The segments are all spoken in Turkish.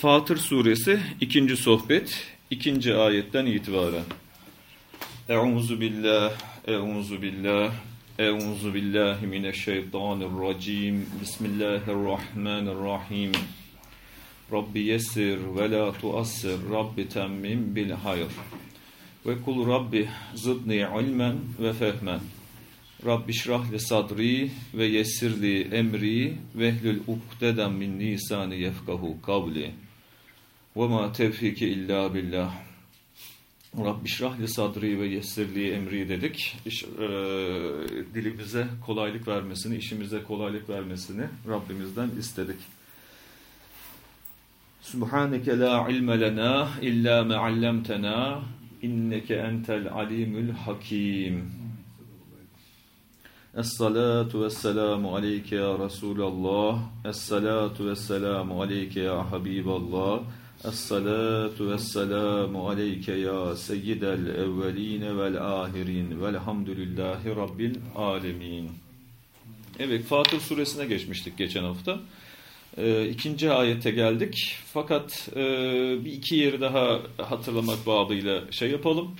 Fatır suresi ikinci sohbet ikinci ayetten itibaren. Euzu billah, euzu billah, euzu billahi mineşşeytanirracim. Bismillahirrahmanirrahim. Rabbi yessir ve la tuassir. Rabbi temmim bil hayr. Ve kul Rabbi zidni ilmen ve fehmen. Rabbi şrah li sadri ve yessirli emri ve ehlül ukdeden min lisani yefkahu kavli. Ve ma tevfiki illa billah. Rabbi şrah li sadri ve yessirli emri dedik. İş, e, dilimize kolaylık vermesini, işimize kolaylık vermesini Rabbimizden istedik. Subhaneke la ilme lena illa me allamtena inneke entel alimul hakim. Es-salatu vesselamu aleyke ya Resulallah. Es-salatu vesselamu aleyke ya Habiballah. Es-salatu vesselamu aleyke ya seyyidel evveline vel ahirin. Velhamdülillahi Rabbil alemin. Evet Fatır suresine geçmiştik geçen hafta. Ee, ikinci ayete geldik. Fakat e, bir iki yeri daha hatırlamak babıyla şey yapalım.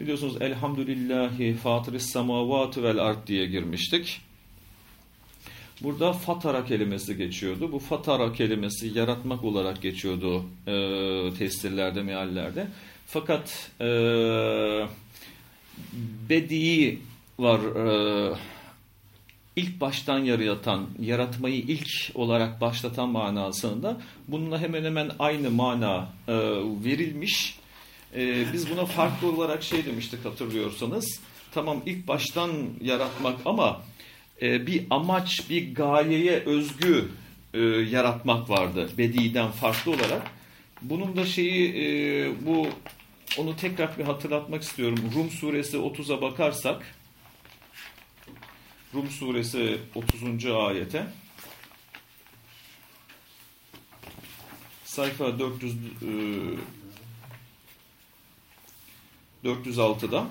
Biliyorsunuz elhamdülillahi fatiris semavatü vel ard diye girmiştik. Burada fatara kelimesi geçiyordu. Bu fatara kelimesi yaratmak olarak geçiyordu e, tesirlerde, meallerde. Fakat e, bedi var, e, ilk baştan yaratan, yaratmayı ilk olarak başlatan manasında bununla hemen hemen aynı mana e, verilmiş. E, biz buna farklı olarak şey demiştik hatırlıyorsanız. Tamam ilk baştan yaratmak ama e, bir amaç, bir gayeye özgü e, yaratmak vardı. Bedi'den farklı olarak. Bunun da şeyi e, bu onu tekrar bir hatırlatmak istiyorum. Rum suresi 30'a bakarsak Rum suresi 30. ayete sayfa 400 e, 406'da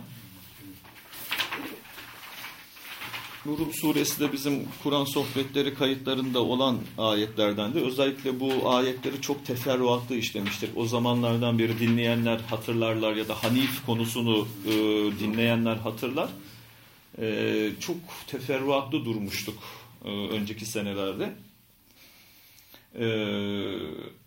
Bu Rum suresi de bizim Kur'an sohbetleri kayıtlarında olan ayetlerden de özellikle bu ayetleri çok teferruatlı işlemiştir. O zamanlardan beri dinleyenler hatırlarlar ya da Hanif konusunu e, dinleyenler hatırlar. E, çok teferruatlı durmuştuk e, önceki senelerde. E,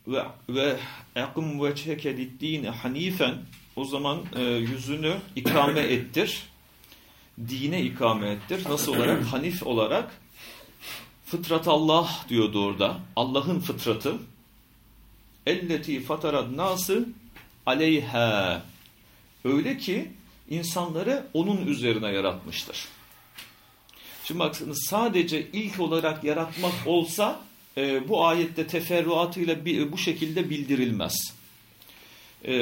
ve ve akum veçheke diddine hanifen o zaman e, yüzünü ikame ettir dine ikame ettir. Nasıl olarak? Hanif olarak fıtrat Allah diyordu orada. Allah'ın fıtratı. Elleti fatarad nası aleyha. Öyle ki insanları onun üzerine yaratmıştır. Şimdi bakınız sadece ilk olarak yaratmak olsa e, bu ayette teferruatıyla bir, bu şekilde bildirilmez. Ee,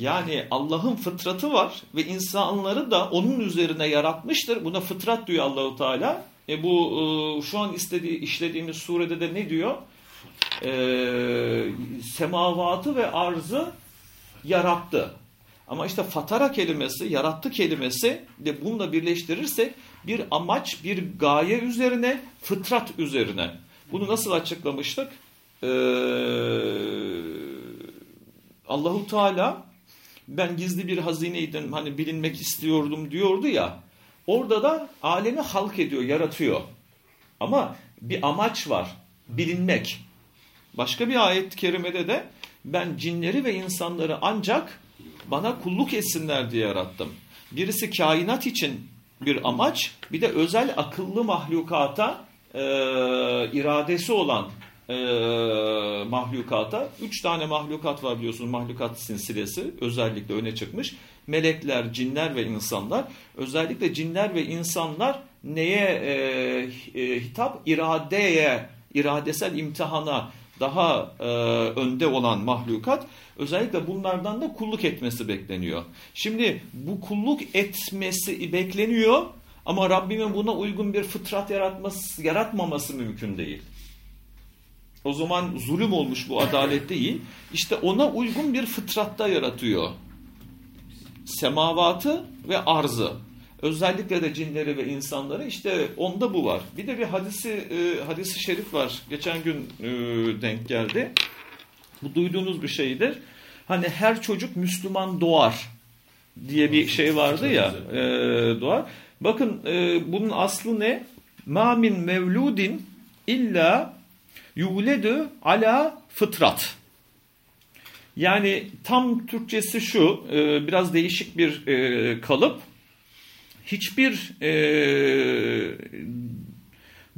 yani Allah'ın fıtratı var ve insanları da onun üzerine yaratmıştır. Buna fıtrat diyor Allahu Teala. E bu e, şu an istediği işlediğimiz surede de ne diyor? E, semavatı ve arzı yarattı. Ama işte fatara kelimesi, yarattı kelimesi de bununla birleştirirsek bir amaç, bir gaye üzerine, fıtrat üzerine. Bunu nasıl açıklamıştık? Eee Allahu Teala ben gizli bir hazineydim hani bilinmek istiyordum diyordu ya. Orada da alemi halk ediyor, yaratıyor. Ama bir amaç var. Bilinmek. Başka bir ayet-i kerimede de ben cinleri ve insanları ancak bana kulluk etsinler diye yarattım. Birisi kainat için bir amaç, bir de özel akıllı mahlukata e, iradesi olan e, mahlukata. Üç tane mahlukat var biliyorsunuz mahlukat silsilesi özellikle öne çıkmış. Melekler, cinler ve insanlar. Özellikle cinler ve insanlar neye e, e, hitap? İradeye, iradesel imtihana daha e, önde olan mahlukat özellikle bunlardan da kulluk etmesi bekleniyor. Şimdi bu kulluk etmesi bekleniyor ama Rabbimin buna uygun bir fıtrat yaratması, yaratmaması mümkün değil. O zaman zulüm olmuş bu adalet değil. İşte ona uygun bir fıtratta yaratıyor. Semavatı ve arzı. Özellikle de cinleri ve insanları işte onda bu var. Bir de bir hadisi e, hadisi şerif var. Geçen gün e, denk geldi. Bu duyduğunuz bir şeydir. Hani her çocuk Müslüman doğar diye bir şey vardı ya e, doğar. Bakın e, bunun aslı ne? Ma min mevludin illa yuledu ala fıtrat. Yani tam Türkçesi şu, e, biraz değişik bir e, kalıp. Hiçbir e,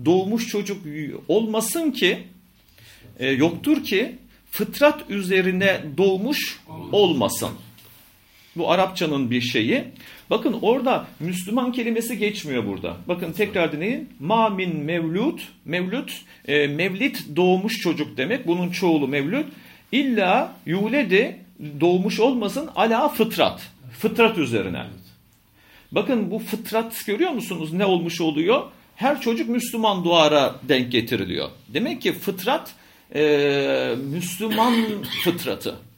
doğmuş çocuk olmasın ki, yoktur ki fıtrat üzerine doğmuş olmasın. Bu Arapçanın bir şeyi. Bakın orada Müslüman kelimesi geçmiyor burada. Bakın tekrar dinleyin. Ma min mevlud, mevlud, e, mevlit doğmuş çocuk demek. Bunun çoğulu mevlud. İlla yuledi doğmuş olmasın ala fıtrat. Fıtrat üzerine. Bakın bu fıtrat görüyor musunuz ne olmuş oluyor? Her çocuk Müslüman duara denk getiriliyor. Demek ki fıtrat e, Müslüman fıtratı.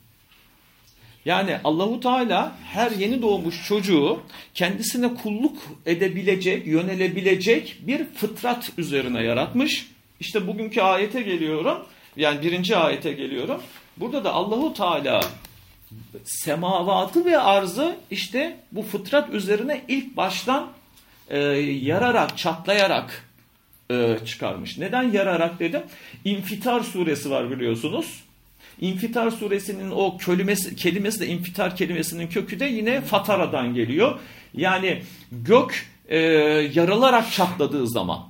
Yani Allahu Teala her yeni doğmuş çocuğu kendisine kulluk edebilecek, yönelebilecek bir fıtrat üzerine yaratmış. İşte bugünkü ayete geliyorum. Yani birinci ayete geliyorum. Burada da Allahu Teala semavatı ve arzı işte bu fıtrat üzerine ilk baştan e, yararak, çatlayarak e, çıkarmış. Neden yararak dedim? İnfitar suresi var biliyorsunuz. İnfitar suresinin o kelimesi, kelimesi de infitar kelimesinin kökü de yine fataradan geliyor. Yani gök e, yarılarak çatladığı zaman.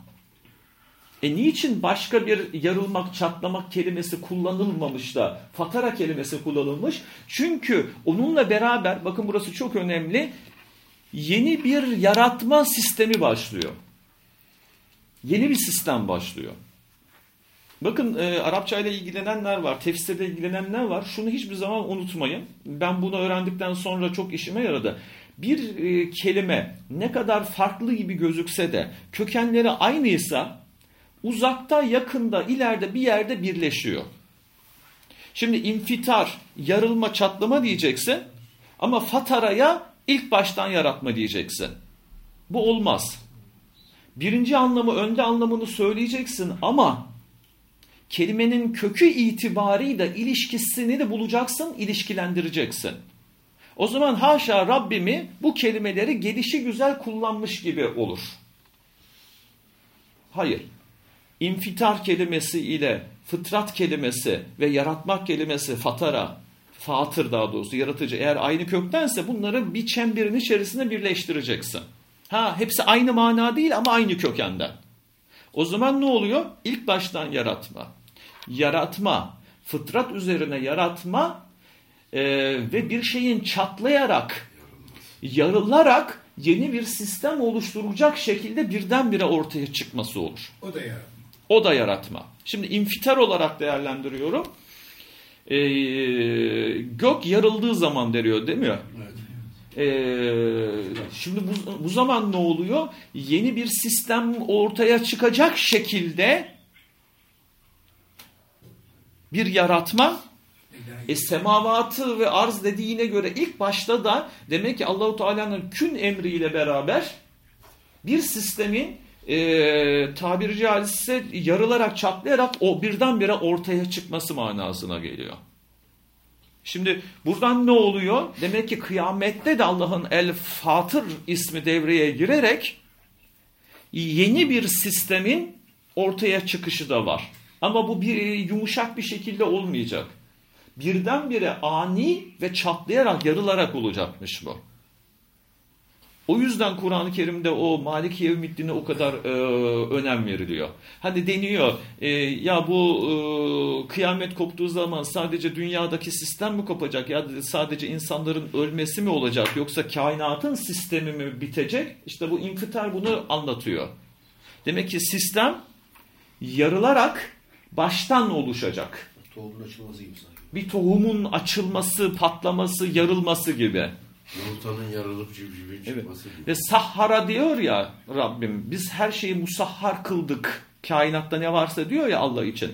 E niçin başka bir yarılmak, çatlamak kelimesi kullanılmamış da fatara kelimesi kullanılmış? Çünkü onunla beraber, bakın burası çok önemli, yeni bir yaratma sistemi başlıyor. Yeni bir sistem başlıyor. Bakın e, Arapça ile ilgilenenler var, tefsirle ilgilenenler var. Şunu hiçbir zaman unutmayın. Ben bunu öğrendikten sonra çok işime yaradı. Bir e, kelime ne kadar farklı gibi gözükse de kökenleri aynıysa uzakta, yakında, ileride bir yerde birleşiyor. Şimdi infitar, yarılma, çatlama diyeceksin ama fataraya ilk baştan yaratma diyeceksin. Bu olmaz. Birinci anlamı, önde anlamını söyleyeceksin ama kelimenin kökü itibarıyla ilişkisini de bulacaksın, ilişkilendireceksin. O zaman haşa Rabbimi bu kelimeleri gelişi güzel kullanmış gibi olur. Hayır. İnfitar kelimesi ile fıtrat kelimesi ve yaratmak kelimesi fatara, fatır daha doğrusu yaratıcı eğer aynı köktense bunları bir çemberin içerisinde birleştireceksin. Ha hepsi aynı mana değil ama aynı kökenden. O zaman ne oluyor? İlk baştan yaratma. Yaratma, fıtrat üzerine yaratma e, ve bir şeyin çatlayarak, yarılarak yeni bir sistem oluşturacak şekilde birdenbire ortaya çıkması olur. O da yaratma. O da yaratma. Şimdi infitar olarak değerlendiriyorum. E, gök yarıldığı zaman deriyor değil mi? Evet. Ee, şimdi bu, bu zaman ne oluyor? Yeni bir sistem ortaya çıkacak şekilde bir yaratma e, semavatı ve arz dediğine göre ilk başta da demek ki Allahu Teala'nın kün emriyle beraber bir sistemin e, tabiri caizse yarılarak çatlayarak o birdenbire ortaya çıkması manasına geliyor. Şimdi buradan ne oluyor? Demek ki kıyamette de Allah'ın El Fatır ismi devreye girerek yeni bir sistemin ortaya çıkışı da var. Ama bu bir yumuşak bir şekilde olmayacak. Birdenbire ani ve çatlayarak, yarılarak olacakmış bu. O yüzden Kur'an-ı Kerim'de o Maliki Yevmiddin'e o kadar e, önem veriliyor. Hani deniyor e, ya bu e, kıyamet koptuğu zaman sadece dünyadaki sistem mi kopacak ya sadece insanların ölmesi mi olacak yoksa kainatın sistemi mi bitecek? İşte bu infitar bunu anlatıyor. Demek ki sistem yarılarak baştan oluşacak. Tohumun açılması gibi sanki. Bir tohumun açılması, patlaması, yarılması gibi. Yumurtanın yarılıp civcivin çıkması evet. gibi. Ve sahhara diyor ya Rabbim biz her şeyi musahhar kıldık. Kainatta ne varsa diyor ya Allah için.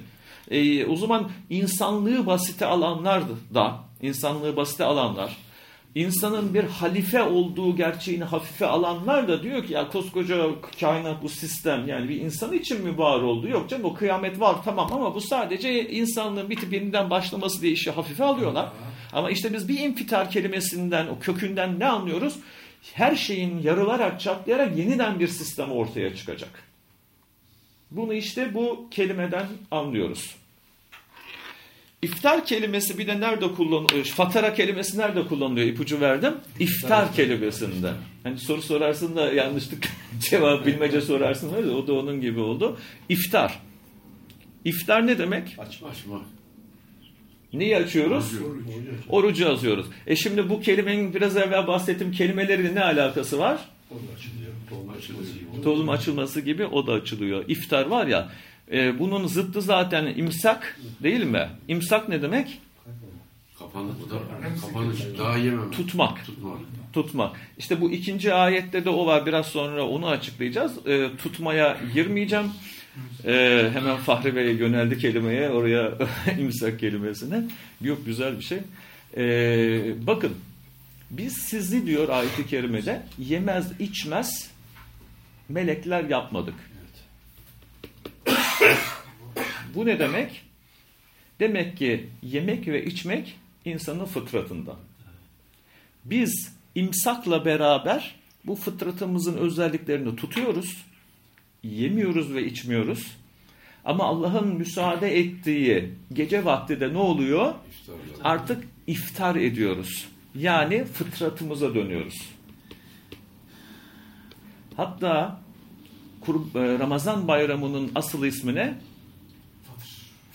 E, o zaman insanlığı basite alanlar da, insanlığı basite alanlar, insanın bir halife olduğu gerçeğini hafife alanlar da diyor ki ya koskoca kainat bu sistem yani bir insan için mi var oldu? Yok canım o kıyamet var tamam ama bu sadece insanlığın bitip yeniden başlaması diye işi hafife alıyorlar. Ama işte biz bir infitar kelimesinden o kökünden ne anlıyoruz? Her şeyin yarılarak çatlayarak yeniden bir sistem ortaya çıkacak. Bunu işte bu kelimeden anlıyoruz. İftar kelimesi bir de nerede kullanılıyor? Fatara kelimesi nerede kullanılıyor? İpucu verdim. İftar kelimesinde. Hani soru sorarsın da yanlışlık cevap bilmece sorarsın da o da onun gibi oldu. İftar. İftar ne demek? Açma. Açma. Neyi açıyoruz? Orucu açıyoruz. E şimdi bu kelimenin biraz evvel bahsettiğim kelimeleriyle ne alakası var? Tohum açılması gibi o da açılıyor. İftar var ya e, bunun zıttı zaten imsak değil mi? İmsak ne demek? Kapanık, kapanış, daha yemem. Tutmak. Tutmak. Tutmak. İşte bu ikinci ayette de o var. Biraz sonra onu açıklayacağız. E, tutmaya girmeyeceğim. E, hemen Fahri Bey'e yöneldi kelimeye. Oraya imsak kelimesine. Yok güzel bir şey. E, bakın. Biz sizi diyor ayet-i kerimede yemez içmez melekler yapmadık. Bu ne demek? Demek ki yemek ve içmek insanın fıtratında. Biz imsakla beraber bu fıtratımızın özelliklerini tutuyoruz. Yemiyoruz ve içmiyoruz. Ama Allah'ın müsaade ettiği gece vakti de ne oluyor? Artık iftar ediyoruz. Yani fıtratımıza dönüyoruz. Hatta Ramazan bayramının asıl ismi ne?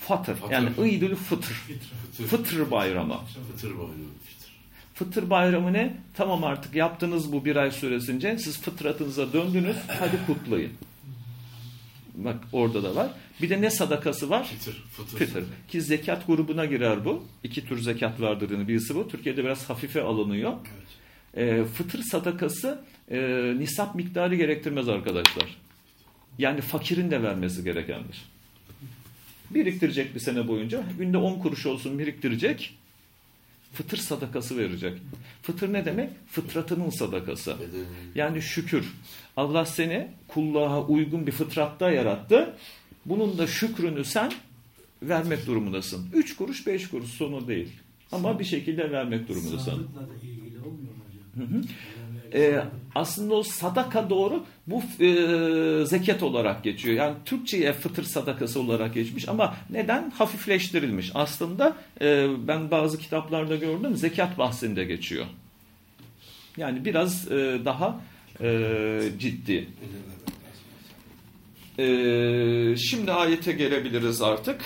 Fatır. Fatır. Yani İdül Fıtır. Fıtır. Fıtır bayramı. Fıtır bayramı. Fıtır bayramı ne? Tamam artık yaptınız bu bir ay süresince. Siz fıtratınıza döndünüz. Hadi kutlayın. Bak orada da var. Bir de ne sadakası var? Fıtır. Fıtır. Fıtır. Ki zekat grubuna girer bu. İki tür zekat vardır. Birisi bu. Türkiye'de biraz hafife alınıyor. Evet. E, fıtır sadakası e, nisap miktarı gerektirmez arkadaşlar. Yani fakirin de vermesi gerekendir. Biriktirecek bir sene boyunca. Günde 10 kuruş olsun biriktirecek. Fıtır sadakası verecek. Fıtır ne demek? Fıtratının sadakası. Yani şükür. Allah seni kulluğa uygun bir fıtratta yarattı. Bunun da şükrünü sen vermek durumundasın. 3 kuruş 5 kuruş sonu değil. Ama bir şekilde vermek durumundasın. Sağlıkla da ilgili olmuyor mu hocam? Hı hı. Ee, aslında o sadaka doğru bu e, zekat olarak geçiyor. Yani Türkçe'ye fıtır sadakası olarak geçmiş ama neden? Hafifleştirilmiş. Aslında e, ben bazı kitaplarda gördüm zekat bahsinde geçiyor. Yani biraz e, daha e, ciddi. E, şimdi ayete gelebiliriz artık.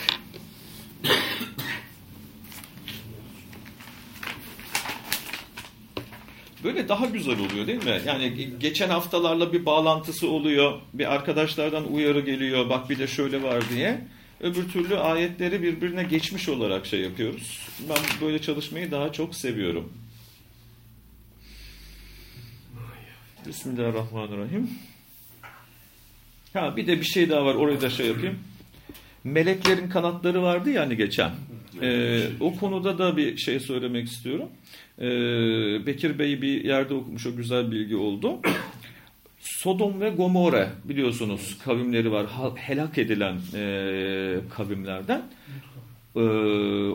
Böyle daha güzel oluyor değil mi? Yani geçen haftalarla bir bağlantısı oluyor. Bir arkadaşlardan uyarı geliyor. Bak bir de şöyle var diye. Öbür türlü ayetleri birbirine geçmiş olarak şey yapıyoruz. Ben böyle çalışmayı daha çok seviyorum. Bismillahirrahmanirrahim. Ha bir de bir şey daha var. Orayı da şey yapayım. Meleklerin kanatları vardı ya hani geçen. Ee, o konuda da bir şey söylemek istiyorum. Ee, Bekir Bey bir yerde okumuş o güzel bilgi oldu. Sodom ve Gomorre biliyorsunuz kavimleri var. Helak edilen e, kavimlerden. Ee,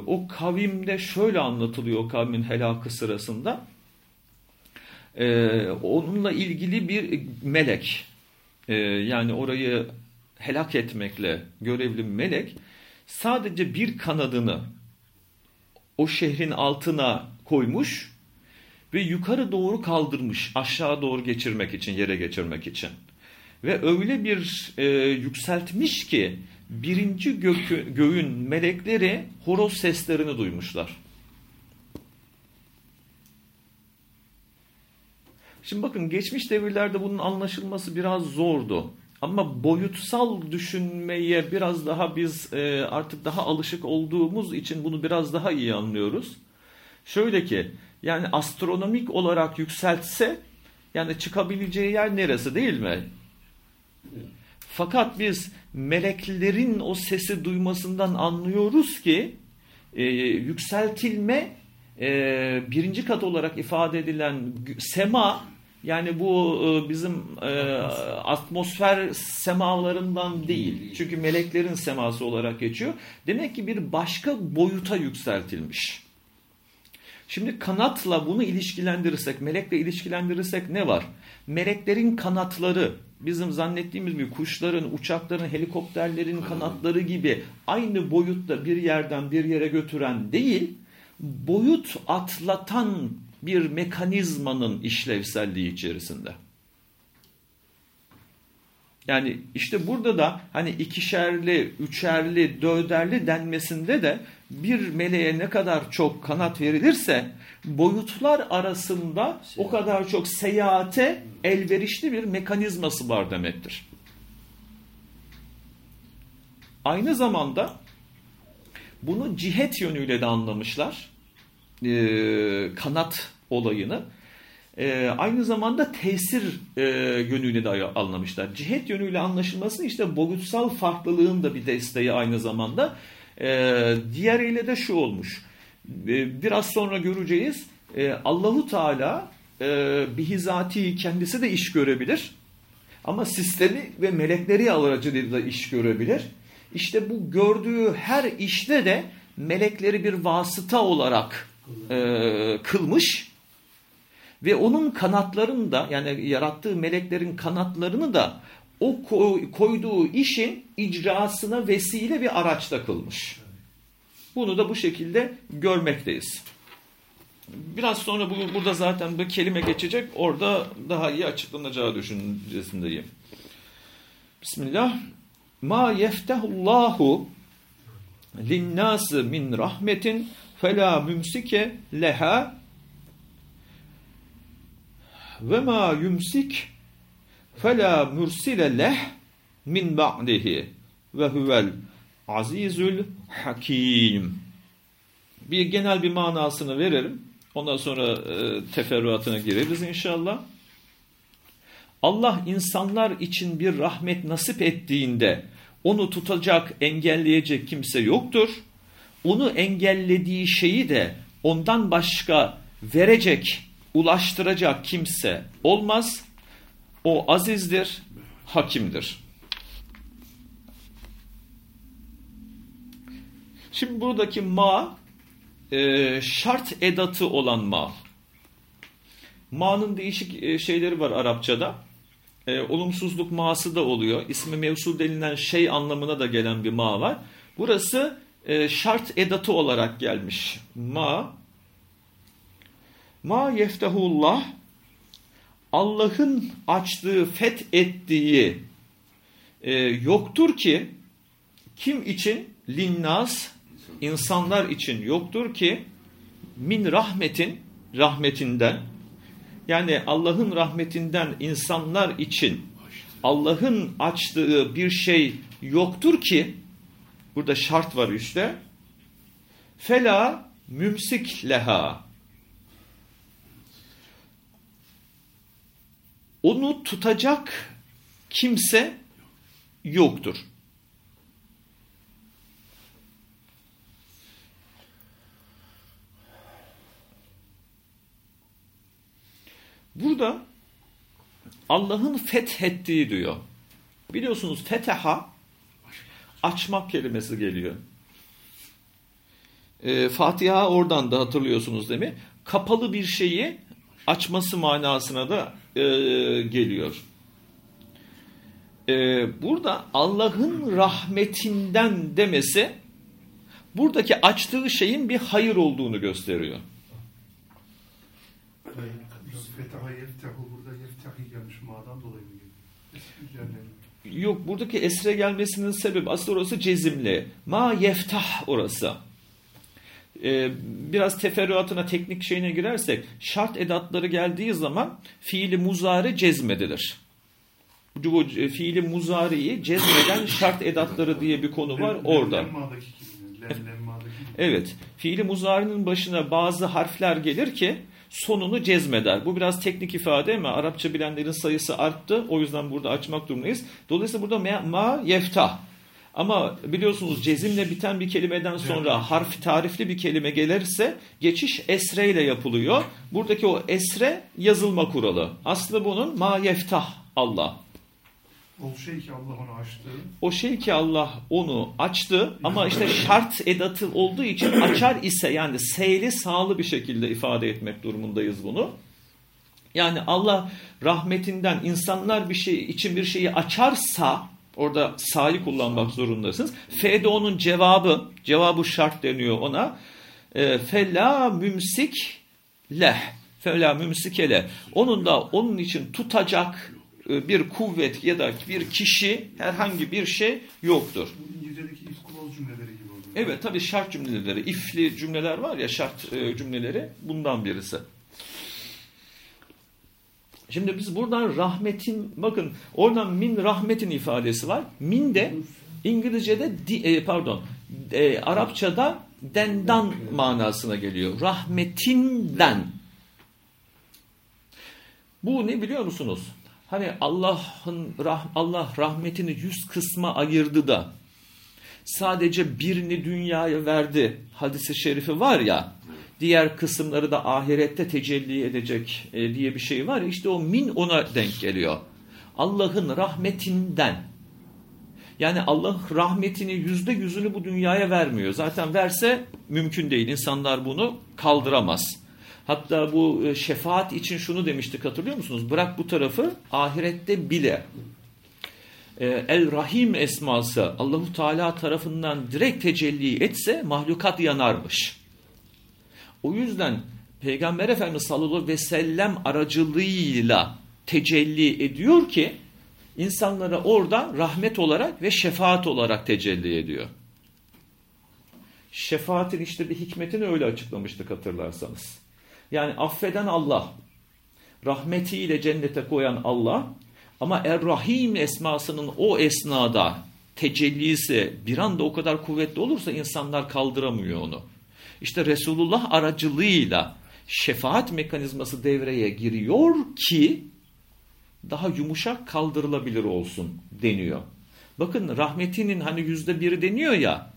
o kavimde şöyle anlatılıyor kavmin helakı sırasında. Ee, onunla ilgili bir melek e, yani orayı helak etmekle görevli melek sadece bir kanadını o şehrin altına koymuş ve yukarı doğru kaldırmış aşağı doğru geçirmek için yere geçirmek için ve öyle bir e, yükseltmiş ki birinci gökü, göğün melekleri horoz seslerini duymuşlar. Şimdi bakın geçmiş devirlerde bunun anlaşılması biraz zordu. Ama boyutsal düşünmeye biraz daha biz e, artık daha alışık olduğumuz için bunu biraz daha iyi anlıyoruz. Şöyle ki yani astronomik olarak yükseltse yani çıkabileceği yer neresi değil mi? Fakat biz meleklerin o sesi duymasından anlıyoruz ki e, yükseltilme e, birinci kat olarak ifade edilen sema yani bu e, bizim e, atmosfer semalarından değil. Çünkü meleklerin seması olarak geçiyor. Demek ki bir başka boyuta yükseltilmiş. Şimdi kanatla bunu ilişkilendirirsek, melekle ilişkilendirirsek ne var? Meleklerin kanatları bizim zannettiğimiz gibi kuşların, uçakların, helikopterlerin kanatları gibi aynı boyutta bir yerden bir yere götüren değil, boyut atlatan bir mekanizmanın işlevselliği içerisinde. Yani işte burada da hani ikişerli, üçerli, dörderli denmesinde de bir meleğe ne kadar çok kanat verilirse boyutlar arasında o kadar çok seyahate elverişli bir mekanizması var demektir. Aynı zamanda bunu cihet yönüyle de anlamışlar. Ee, kanat olayını. Ee, aynı zamanda tesir e, yönüyle de anlamışlar. Cihet yönüyle anlaşılması işte boyutsal farklılığın da bir desteği aynı zamanda. Ee, diğeriyle de şu olmuş. Ee, biraz sonra göreceğiz. Ee, Allahu Teala e, bihizati kendisi de iş görebilir. Ama sistemi ve melekleri aracılığıyla iş görebilir. İşte bu gördüğü her işte de melekleri bir vasıta olarak e, kılmış ve onun kanatlarını da yani yarattığı meleklerin kanatlarını da o koyduğu işin icrasına vesile bir araçta kılmış. Bunu da bu şekilde görmekteyiz. Biraz sonra bu, burada zaten bir kelime geçecek. Orada daha iyi açıklanacağı düşüncesindeyim. Bismillah. Ma yeftehullahu linnâsı min rahmetin felâ mümsike leha ve ma yumsik fela mursile leh min ba'dihi ve huvel azizül hakim. Bir genel bir manasını verelim. Ondan sonra e, teferruatına gireriz inşallah. Allah insanlar için bir rahmet nasip ettiğinde onu tutacak, engelleyecek kimse yoktur. Onu engellediği şeyi de ondan başka verecek, ulaştıracak kimse olmaz. O azizdir, hakimdir. Şimdi buradaki ma e, şart edatı olan ma. Ma'nın değişik e, şeyleri var Arapçada. E, olumsuzluk ma'sı da oluyor. İsmi mevsul denilen şey anlamına da gelen bir ma var. Burası e, şart edatı olarak gelmiş. Ma Ma yeftehullah Allah'ın açtığı, fet ettiği e, yoktur ki kim için? Linnas insanlar için yoktur ki min rahmetin rahmetinden yani Allah'ın rahmetinden insanlar için Allah'ın açtığı bir şey yoktur ki burada şart var işte fela mümsik leha onu tutacak kimse yoktur. Burada Allah'ın fethettiği diyor. Biliyorsunuz feteha açmak kelimesi geliyor. E, Fatiha oradan da hatırlıyorsunuz değil mi? Kapalı bir şeyi açması manasına da e, geliyor. E, burada Allah'ın rahmetinden demesi buradaki açtığı şeyin bir hayır olduğunu gösteriyor. Fetaha yeftehu burada yeftehi gelmiş madan dolayı mı geliyor? Yok buradaki esre gelmesinin sebebi aslında orası cezimli. Ma yeftah orası. Ee, biraz teferruatına teknik şeyine girersek şart edatları geldiği zaman fiili muzari cezmedilir. Bu fiili muzariyi cezmeden şart edatları diye bir konu var orada. Evet. Fiili muzarinin başına bazı harfler gelir ki sonunu cezmeder. Bu biraz teknik ifade ama Arapça bilenlerin sayısı arttı. O yüzden burada açmak durumundayız. Dolayısıyla burada ma, ma yeftah. Ama biliyorsunuz cezimle biten bir kelimeden sonra harf tarifli bir kelime gelirse geçiş esre ile yapılıyor. Buradaki o esre yazılma kuralı. Aslında bunun ma yeftah Allah. O şey ki Allah onu açtı. O şey ki Allah onu açtı ama işte şart edatı olduğu için açar ise yani seyli sağlı bir şekilde ifade etmek durumundayız bunu. Yani Allah rahmetinden insanlar bir şey için bir şeyi açarsa orada sa'yı kullanmak zorundasınız. F de onun cevabı, cevabı şart deniyor ona. E, Fela mümsik leh. Fela mümsikele. Onun da onun için tutacak bir kuvvet ya da bir kişi herhangi bir şey yoktur. Bu İngilizce'deki if clause cümleleri gibi oluyor. Evet tabii şart cümleleri, ifli cümleler var ya şart e, cümleleri bundan birisi. Şimdi biz buradan rahmetin bakın oradan min rahmetin ifadesi var. Min de İngilizce'de di, e, pardon e, Arapçada dendan manasına geliyor. Rahmetinden. Bu ne biliyor musunuz? Hani Allah'ın rah, Allah rahmetini yüz kısma ayırdı da sadece birini dünyaya verdi hadisi şerifi var ya diğer kısımları da ahirette tecelli edecek e, diye bir şey var ya işte o min ona denk geliyor. Allah'ın rahmetinden yani Allah rahmetini yüzde yüzünü bu dünyaya vermiyor. Zaten verse mümkün değil. İnsanlar bunu kaldıramaz. Hatta bu e, şefaat için şunu demiştik hatırlıyor musunuz? Bırak bu tarafı ahirette bile e, El Rahim esması Allahu Teala tarafından direkt tecelli etse mahlukat yanarmış. O yüzden Peygamber Efendimiz sallallahu ve sellem aracılığıyla tecelli ediyor ki insanlara orada rahmet olarak ve şefaat olarak tecelli ediyor. Şefaatin işte bir hikmetini öyle açıklamıştık hatırlarsanız. Yani affeden Allah, rahmetiyle cennete koyan Allah ama Er-Rahim esmasının o esnada tecellisi bir anda o kadar kuvvetli olursa insanlar kaldıramıyor onu. İşte Resulullah aracılığıyla şefaat mekanizması devreye giriyor ki daha yumuşak kaldırılabilir olsun deniyor. Bakın rahmetinin hani yüzde biri deniyor ya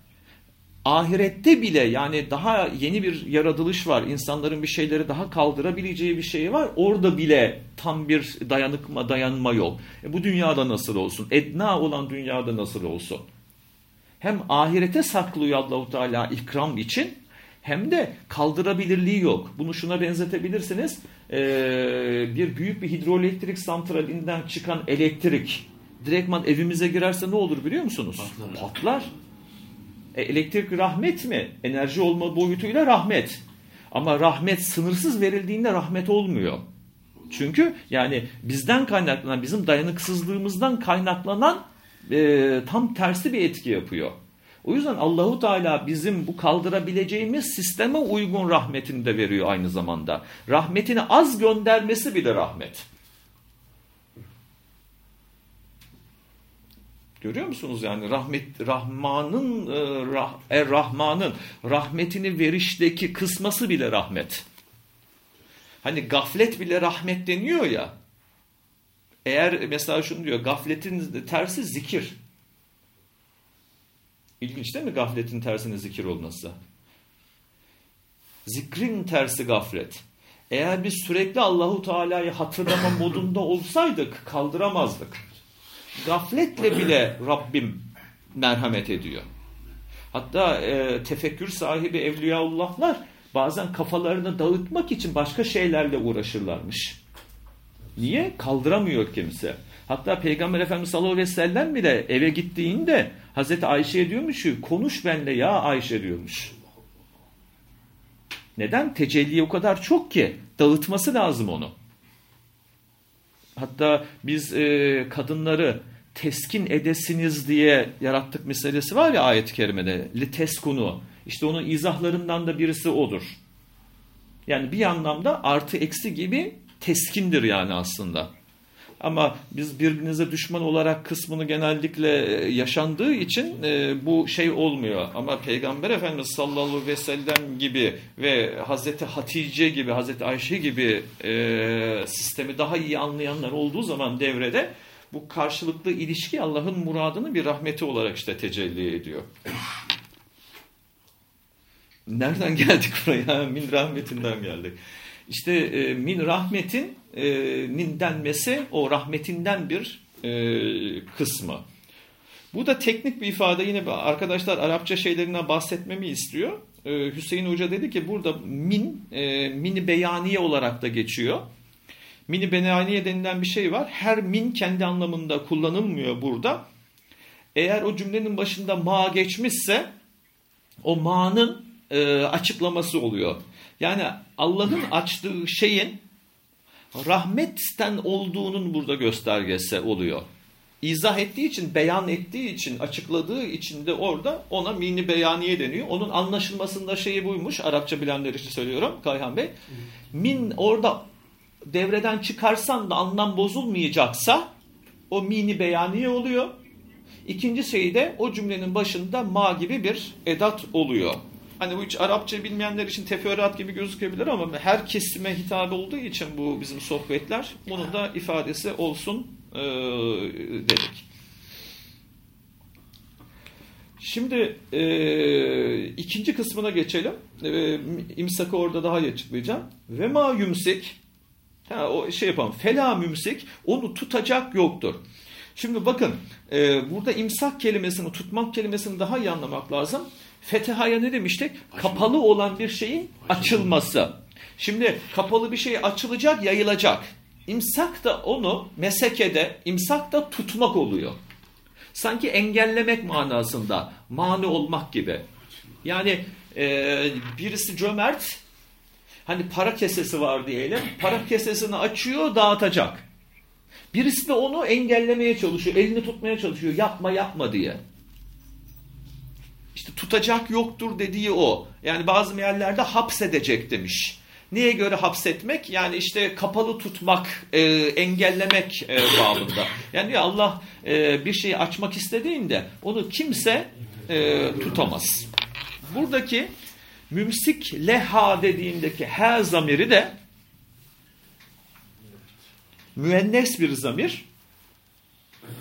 ahirette bile yani daha yeni bir yaratılış var. İnsanların bir şeyleri daha kaldırabileceği bir şey var. Orada bile tam bir dayanıkma dayanma yok. E bu dünyada nasıl olsun? Edna olan dünyada nasıl olsun? Hem ahirete saklıyor Allahu Teala ikram için hem de kaldırabilirliği yok. Bunu şuna benzetebilirsiniz. Ee, bir büyük bir hidroelektrik santralinden çıkan elektrik direktman evimize girerse ne olur biliyor musunuz? Patlar. Patlar. E, elektrik rahmet mi? Enerji olma boyutuyla rahmet. Ama rahmet sınırsız verildiğinde rahmet olmuyor. Çünkü yani bizden kaynaklanan, bizim dayanıksızlığımızdan kaynaklanan e, tam tersi bir etki yapıyor. O yüzden Allahu Teala bizim bu kaldırabileceğimiz sisteme uygun rahmetini de veriyor aynı zamanda. Rahmetini az göndermesi bile rahmet. Görüyor musunuz yani rahmet Rahman'ın e, rah, er Rahman'ın rahmetini verişteki kısması bile rahmet. Hani gaflet bile rahmet deniyor ya. Eğer mesela şunu diyor gafletin tersi zikir. İlginç değil mi gafletin tersine zikir olması? Zikrin tersi gaflet. Eğer biz sürekli Allahu Teala'yı hatırlama modunda olsaydık kaldıramazdık. Gafletle bile Rabbim merhamet ediyor. Hatta e, tefekkür sahibi evliyaullahlar bazen kafalarını dağıtmak için başka şeylerle uğraşırlarmış. Niye? Kaldıramıyor kimse. Hatta Peygamber Efendimiz sallallahu aleyhi ve sellem bile eve gittiğinde Hazreti Ayşe'ye diyormuş ki konuş benle ya Ayşe diyormuş. Neden? Tecelli o kadar çok ki dağıtması lazım onu. Hatta biz e, kadınları teskin edesiniz diye yarattık meselesi var ya ayet-i kerimede. Liteskunu. İşte onun izahlarından da birisi odur. Yani bir anlamda artı eksi gibi teskindir yani aslında. Ama biz birbirinize düşman olarak kısmını genellikle yaşandığı için e, bu şey olmuyor. Ama Peygamber Efendimiz sallallahu aleyhi ve sellem gibi ve Hazreti Hatice gibi, Hazreti Ayşe gibi e, sistemi daha iyi anlayanlar olduğu zaman devrede bu karşılıklı ilişki Allah'ın muradının bir rahmeti olarak işte tecelli ediyor. Nereden geldik buraya? Min rahmetinden geldik. İşte e, min rahmetin e, denmesi o rahmetinden bir e, kısmı. Bu da teknik bir ifade yine arkadaşlar Arapça şeylerinden bahsetmemi istiyor. Ee, Hüseyin Hoca dedi ki burada min, e, mini beyaniye olarak da geçiyor. Mini beyaniye denilen bir şey var. Her min kendi anlamında kullanılmıyor burada. Eğer o cümlenin başında ma geçmişse o ma'nın e, açıklaması oluyor. Yani Allah'ın açtığı şeyin rahmetten olduğunun burada göstergesi oluyor izah ettiği için, beyan ettiği için, açıkladığı için de orada ona mini beyaniye deniyor. Onun anlaşılmasında şeyi buymuş. Arapça bilenler için söylüyorum Kayhan Bey. Min orada devreden çıkarsan da anlam bozulmayacaksa o mini beyaniye oluyor. İkinci şey de o cümlenin başında ma gibi bir edat oluyor. Hani bu hiç Arapça bilmeyenler için teferruat gibi gözükebilir ama her kesime hitap olduğu için bu bizim sohbetler bunun da ifadesi olsun e, dedik. Şimdi e, ikinci kısmına geçelim. E, imsakı orada daha iyi açıklayacağım. Ve ma yumsik ha, o şey yapalım. Fela mümsik onu tutacak yoktur. Şimdi bakın e, burada imsak kelimesini tutmak kelimesini daha iyi anlamak lazım. Fetiha'ya ne demiştik? Kapalı olan bir şeyin açılması. Şimdi kapalı bir şey açılacak, yayılacak. İmsak da onu mesekede, imsak da tutmak oluyor. Sanki engellemek manasında, mani olmak gibi. Yani e, birisi cömert, hani para kesesi var diyelim, para kesesini açıyor, dağıtacak. Birisi de onu engellemeye çalışıyor, elini tutmaya çalışıyor, yapma yapma diye. İşte tutacak yoktur dediği o. Yani bazı yerlerde hapsedecek demiş. Neye göre hapsetmek? Yani işte kapalı tutmak, e, engellemek e, babında. Yani Allah e, bir şeyi açmak istediğinde onu kimse e, tutamaz. Buradaki mümsik leha dediğindeki her zamiri de müennes bir zamir.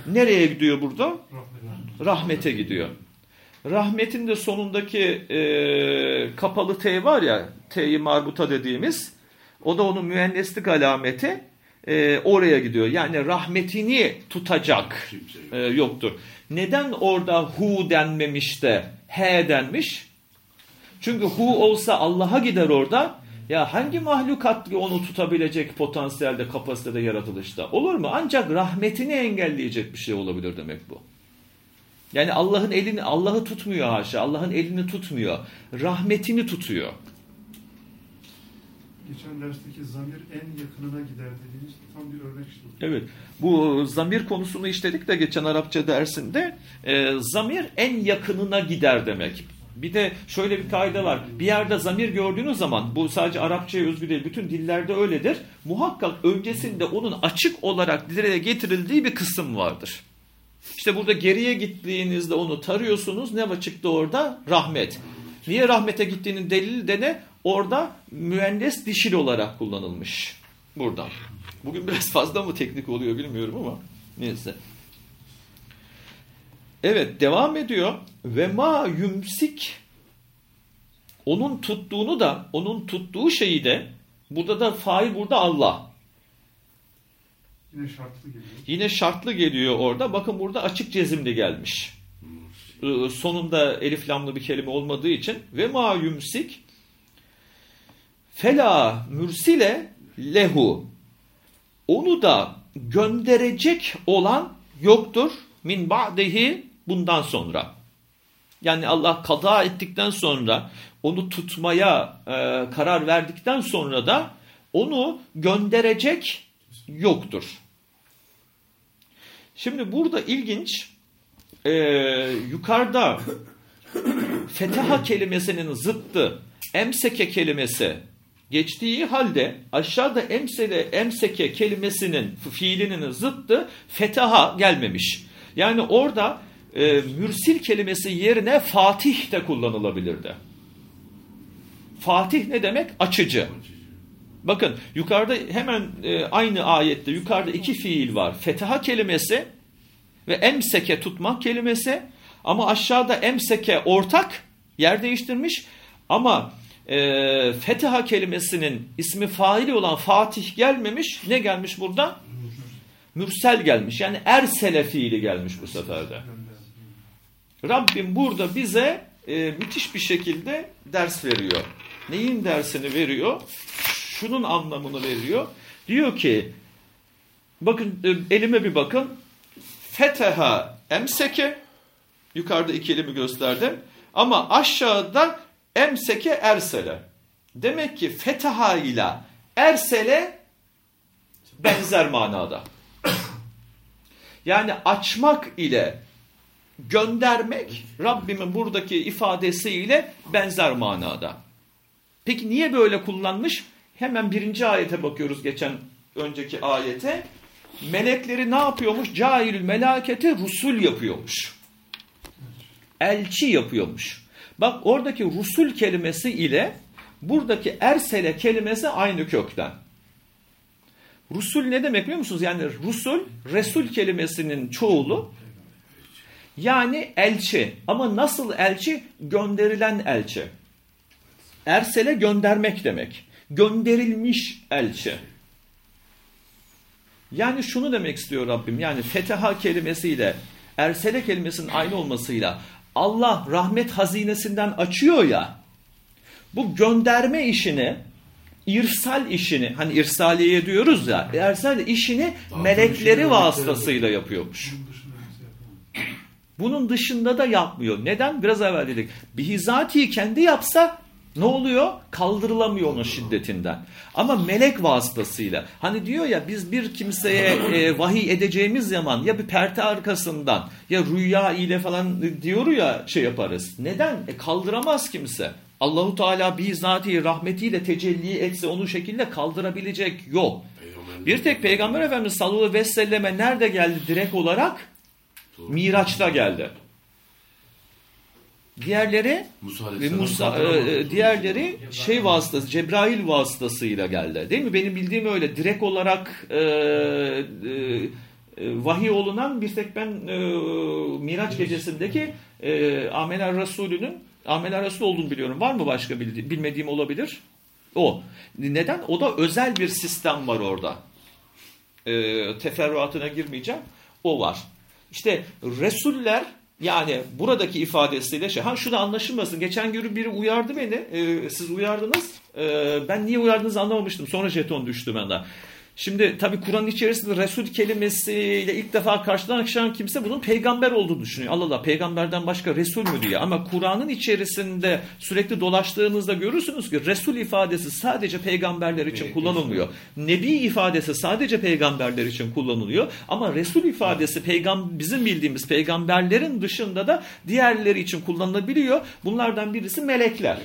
Nereye gidiyor burada? Rahmet. Rahmete gidiyor. Rahmetin de sonundaki e, kapalı T var ya, T'yi marbuta dediğimiz, o da onun müenneslik alameti e, oraya gidiyor. Yani rahmetini tutacak e, yoktur. Neden orada hu denmemiş de he denmiş? Çünkü hu olsa Allah'a gider orada. Ya hangi mahlukat onu tutabilecek potansiyelde, kapasitede, yaratılışta? Olur mu? Ancak rahmetini engelleyecek bir şey olabilir demek bu. Yani Allah'ın elini Allah'ı tutmuyor haşa. Allah'ın elini tutmuyor. Rahmetini tutuyor. Geçen dersteki zamir en yakınına gider dediğiniz tam bir örnek işte. Evet. Bu zamir konusunu işledik de geçen Arapça dersinde. E, zamir en yakınına gider demek. Bir de şöyle bir kaide var. Bir yerde zamir gördüğünüz zaman bu sadece Arapçaya özgü değil bütün dillerde öyledir. Muhakkak öncesinde onun açık olarak dile getirildiği bir kısım vardır. İşte burada geriye gittiğinizde onu tarıyorsunuz. Ne çıktı orada? Rahmet. Niye rahmete gittiğinin delili de ne? Orada müendes dişil olarak kullanılmış. Buradan. Bugün biraz fazla mı teknik oluyor bilmiyorum ama neyse. Evet devam ediyor. Ve ma yumsik onun tuttuğunu da onun tuttuğu şeyi de burada da fail burada Allah. Yine şartlı geliyor. Yine şartlı geliyor orada. Bakın burada açık cezimli gelmiş. Ee, sonunda elif lamlı bir kelime olmadığı için ve ma yumsik fela mürsile lehu onu da gönderecek olan yoktur min ba'dehi bundan sonra. Yani Allah kaza ettikten sonra onu tutmaya e, karar verdikten sonra da onu gönderecek yoktur. Şimdi burada ilginç e, yukarıda fetaha kelimesinin zıttı emseke kelimesi geçtiği halde aşağıda emsele, emseke kelimesinin fiilinin zıttı fetaha gelmemiş. Yani orada e, mürsil kelimesi yerine fatih de kullanılabilirdi. Fatih ne demek? Açıcı. Bakın yukarıda hemen e, aynı ayette yukarıda iki fiil var. Fetaha kelimesi ve emseke tutmak kelimesi ama aşağıda emseke ortak yer değiştirmiş ama e, fetaha kelimesinin ismi faili olan Fatih gelmemiş. Ne gelmiş burada? Mürsel gelmiş. Yani ersele fiili gelmiş bu seferde. Rabbim burada bize e, müthiş bir şekilde ders veriyor. Neyin dersini veriyor? Şunun anlamını veriyor. Diyor ki bakın e, elime bir bakın. Feteha emseke yukarıda iki elimi gösterdim. Ama aşağıda emseke ersele. Demek ki fetaha ile ersele benzer manada. Yani açmak ile göndermek Rabbimin buradaki ifadesiyle benzer manada. Peki niye böyle kullanmış? Hemen birinci ayete bakıyoruz geçen önceki ayete. Melekleri ne yapıyormuş? Cahilül melaketi rusul yapıyormuş. Elçi yapıyormuş. Bak oradaki rusul kelimesi ile buradaki ersele kelimesi aynı kökten. Rusul ne demek biliyor musunuz? Yani rusul, resul kelimesinin çoğulu yani elçi. Ama nasıl elçi? Gönderilen elçi. Ersele göndermek demek. Gönderilmiş elçi. Yani şunu demek istiyor Rabbim. Yani feteha kelimesiyle ersele kelimesinin aynı olmasıyla Allah rahmet hazinesinden açıyor ya bu gönderme işini irsal işini hani irsaliye diyoruz ya ersal işini melekleri vasıtasıyla yapıyormuş. Bunun dışında da yapmıyor. Neden? Biraz evvel dedik. Bihizatihi kendi yapsa ne oluyor? Kaldırılamıyor onun şiddetinden. Ama melek vasıtasıyla. Hani diyor ya biz bir kimseye e, vahiy edeceğimiz zaman ya bir perte arkasından ya rüya ile falan diyor ya şey yaparız. Neden? E, kaldıramaz kimse. Allahu Teala bizatihi rahmetiyle tecelli etse onu şekilde kaldırabilecek yok. Bir tek Peygamber Efendimiz sallallahu aleyhi ve selleme nerede geldi direkt olarak? Miraç'ta geldi. Diğerleri Musa ve Musa kaldıramadı. e, diğerleri şey vasıtası Cebrail vasıtasıyla geldi. Değil mi? Benim bildiğim öyle direkt olarak e, e, e, vahiy olunan bir tek ben e, Miraç gecesindeki e, Amener Resulü'nün Amener Resul olduğunu biliyorum. Var mı başka bildi- bilmediğim olabilir? O. Neden? O da özel bir sistem var orada. E, teferruatına girmeyeceğim. O var. İşte Resuller yani buradaki ifadesiyle şey. Ha şunu anlaşılmasın. Geçen gün biri uyardı beni. Ee, siz uyardınız. Ee, ben niye uyardığınızı anlamamıştım. Sonra jeton düştü benden. Şimdi tabii Kur'an'ın içerisinde Resul kelimesiyle ilk defa karşılaşan kimse bunun peygamber olduğunu düşünüyor. Allah Allah peygamberden başka Resul mü diye. Ama Kur'an'ın içerisinde sürekli dolaştığınızda görürsünüz ki Resul ifadesi sadece peygamberler için kullanılmıyor. Nebi ifadesi sadece peygamberler için kullanılıyor. Ama Resul ifadesi peygam bizim bildiğimiz peygamberlerin dışında da diğerleri için kullanılabiliyor. Bunlardan birisi melekler.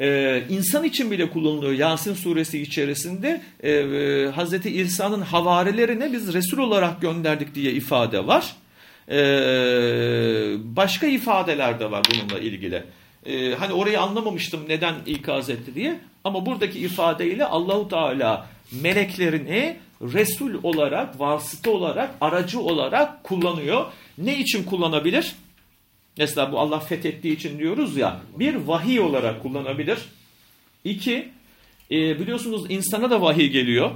Ee, insan için bile kullanılıyor Yasin suresi içerisinde e, e, Hazreti İsa'nın havarilerine biz Resul olarak gönderdik diye ifade var. Ee, başka ifadeler de var bununla ilgili. Ee, hani orayı anlamamıştım neden ikaz etti diye ama buradaki ifadeyle Allahu Teala meleklerini Resul olarak, vasıta olarak, aracı olarak kullanıyor. Ne için kullanabilir? Mesela bu Allah fethettiği için diyoruz ya bir vahiy olarak kullanabilir. İki e, biliyorsunuz insana da vahiy geliyor.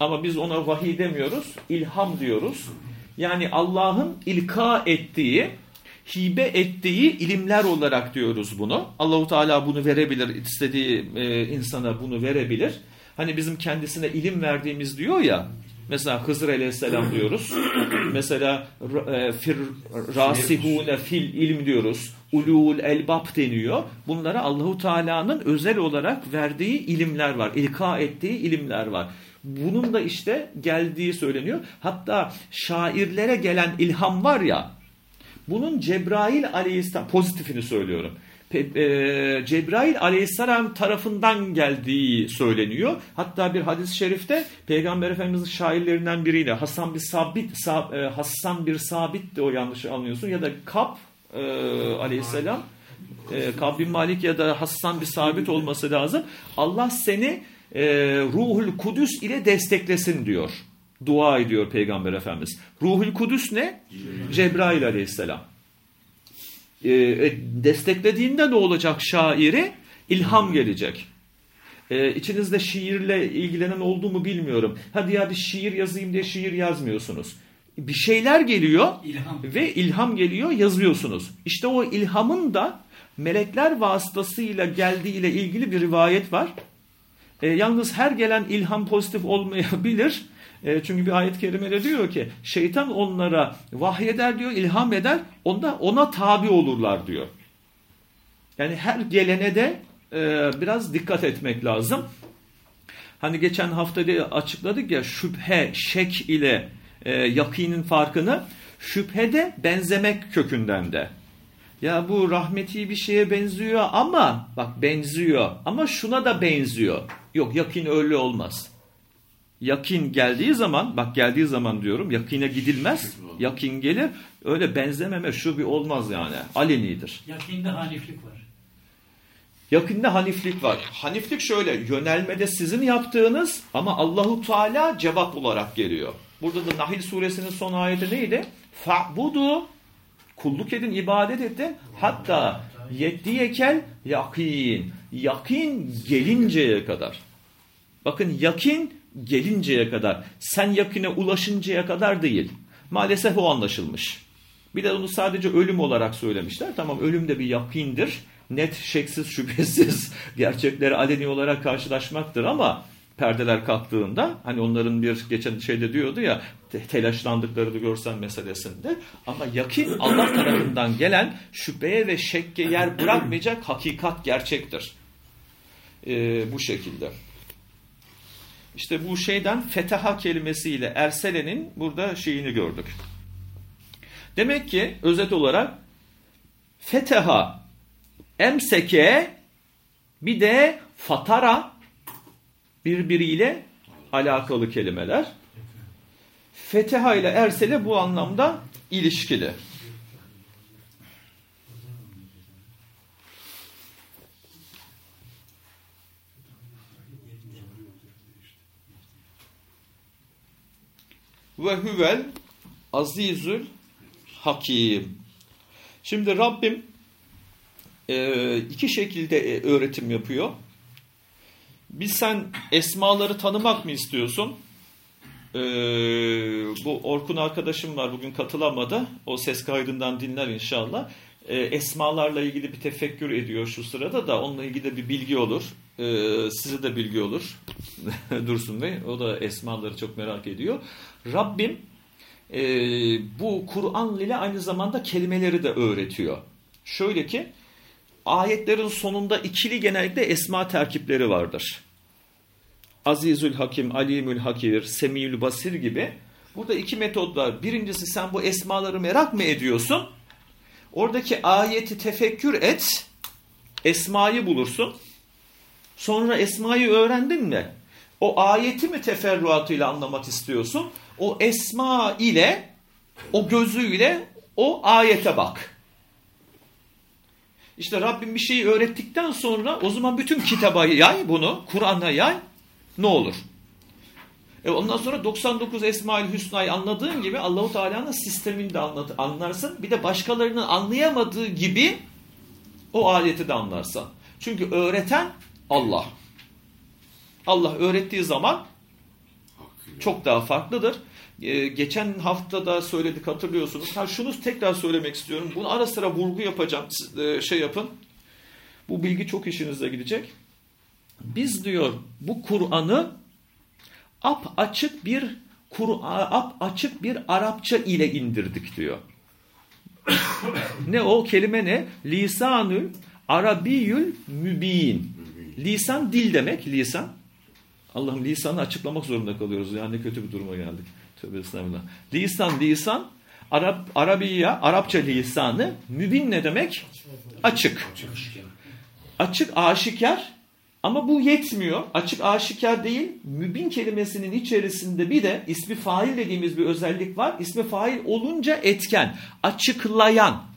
Ama biz ona vahiy demiyoruz. ilham diyoruz. Yani Allah'ın ilka ettiği, hibe ettiği ilimler olarak diyoruz bunu. Allahu Teala bunu verebilir. istediği e, insana bunu verebilir. Hani bizim kendisine ilim verdiğimiz diyor ya. Mesela Hızır Aleyhisselam diyoruz. Mesela e, fir, rasihune fil ilm diyoruz. Ulul elbab deniyor. Bunlara Allahu Teala'nın özel olarak verdiği ilimler var. İlka ettiği ilimler var. Bunun da işte geldiği söyleniyor. Hatta şairlere gelen ilham var ya. Bunun Cebrail Aleyhisselam pozitifini söylüyorum. E, Cebrail aleyhisselam tarafından geldiği söyleniyor. Hatta bir hadis-i şerifte Peygamber Efendimiz'in şairlerinden biriyle Hasan bir Sabit Sab- e, Hassan bir Sabit de o yanlış anlıyorsun ya da Kap e, aleyhisselam e, Kabin Malik ya da Hassan bir sabit olması lazım. Allah seni e, Ruhul Kudüs ile desteklesin diyor. Dua ediyor Peygamber Efendimiz. Ruhul Kudüs ne? Cebrail aleyhisselam. E, e, desteklediğinde ne olacak şairi? İlham gelecek. E, içinizde şiirle ilgilenen oldu mu bilmiyorum. Hadi ya bir şiir yazayım diye şiir yazmıyorsunuz. Bir şeyler geliyor İlham. ve ilham geliyor yazıyorsunuz. İşte o ilhamın da melekler vasıtasıyla geldiğiyle ilgili bir rivayet var. E, yalnız her gelen ilham pozitif olmayabilir. E, çünkü bir ayet-i kerimede diyor ki şeytan onlara vahyeder diyor, ilham eder. Onda ona tabi olurlar diyor. Yani her gelene de e, biraz dikkat etmek lazım. Hani geçen hafta da açıkladık ya şüphe, şek ile e, yakinin farkını. Şüphe de benzemek kökünden de. Ya bu rahmeti bir şeye benziyor ama bak benziyor ama şuna da benziyor. Yok yakin öyle olmaz. Yakin geldiği zaman bak geldiği zaman diyorum yakine gidilmez. Yakin gelir öyle benzememe şu bir olmaz yani alenidir. Yakinde haniflik var. Yakında haniflik var. Haniflik şöyle yönelmede sizin yaptığınız ama Allahu Teala cevap olarak geliyor. Burada da Nahil suresinin son ayeti neydi? Fa'budu kulluk edin, ibadet edin. Hatta yettiyekel yakin. Yakin gelinceye kadar. Bakın yakin gelinceye kadar. Sen yakine ulaşıncaya kadar değil. Maalesef o anlaşılmış. Bir de onu sadece ölüm olarak söylemişler. Tamam ölüm de bir yakindir. Net, şeksiz, şüphesiz gerçekleri aleni olarak karşılaşmaktır ama perdeler kalktığında hani onların bir geçen şeyde diyordu ya te- telaşlandıklarını görsen meselesinde ama yakin Allah tarafından gelen şüpheye ve şekke yer bırakmayacak hakikat gerçektir. Ee, bu şekilde. İşte bu şeyden fetaha kelimesiyle Ersele'nin burada şeyini gördük. Demek ki özet olarak fetaha, emseke bir de fatara birbiriyle alakalı kelimeler. Feteha ile Ersele bu anlamda ilişkili. Ve huvel azizül hakim. Şimdi Rabbim e, iki şekilde e, öğretim yapıyor. Bir sen esmaları tanımak mı istiyorsun? Ee, bu Orkun arkadaşım var bugün katılamadı. O ses kaydından dinler inşallah. Esmalarla ilgili bir tefekkür ediyor şu sırada da onunla ilgili bir bilgi olur. Ee, size de bilgi olur. Dursun Bey. O da esmaları çok merak ediyor. Rabbim e, bu Kur'an ile aynı zamanda kelimeleri de öğretiyor. Şöyle ki ayetlerin sonunda ikili genellikle esma terkipleri vardır. Azizül Hakim, Alimül Hakir, Semiyül Basir gibi. Burada iki metot var. Birincisi sen bu esmaları merak mı ediyorsun? Oradaki ayeti tefekkür et. Esmayı bulursun. Sonra esmayı öğrendin mi? O ayeti mi teferruatıyla anlamak istiyorsun? O esma ile, o gözüyle o ayete bak. İşte Rabbim bir şeyi öğrettikten sonra o zaman bütün kitaba yay bunu, Kur'an'a yay ne olur? E ondan sonra 99 Esma-ül Hüsna'yı anladığın gibi Allahu Teala'nın sistemini de anlarsın. Bir de başkalarının anlayamadığı gibi o ayeti de anlarsın. Çünkü öğreten Allah. Allah öğrettiği zaman çok daha farklıdır. Ee, geçen hafta da söyledik hatırlıyorsunuz. Ha, şunu tekrar söylemek istiyorum. Bunu ara sıra vurgu yapacağım. Siz, e, şey yapın. Bu bilgi çok işinize gidecek. Biz diyor bu Kur'an'ı ap açık bir Kur'an ap açık bir Arapça ile indirdik diyor. ne o kelime ne? Lisanül Arabiyül mübin. Lisan dil demek lisan. Allah'ım lisanı açıklamak zorunda kalıyoruz. Yani ne kötü bir duruma geldik. Tövbe estağfurullah. Lisan, lisan, Arap, Arabiya, Arapça lisanı, mübin ne demek? Açık. Açık, aşikar ama bu yetmiyor. Açık, aşikar değil. Mübin kelimesinin içerisinde bir de ismi fail dediğimiz bir özellik var. İsmi fail olunca etken, açıklayan.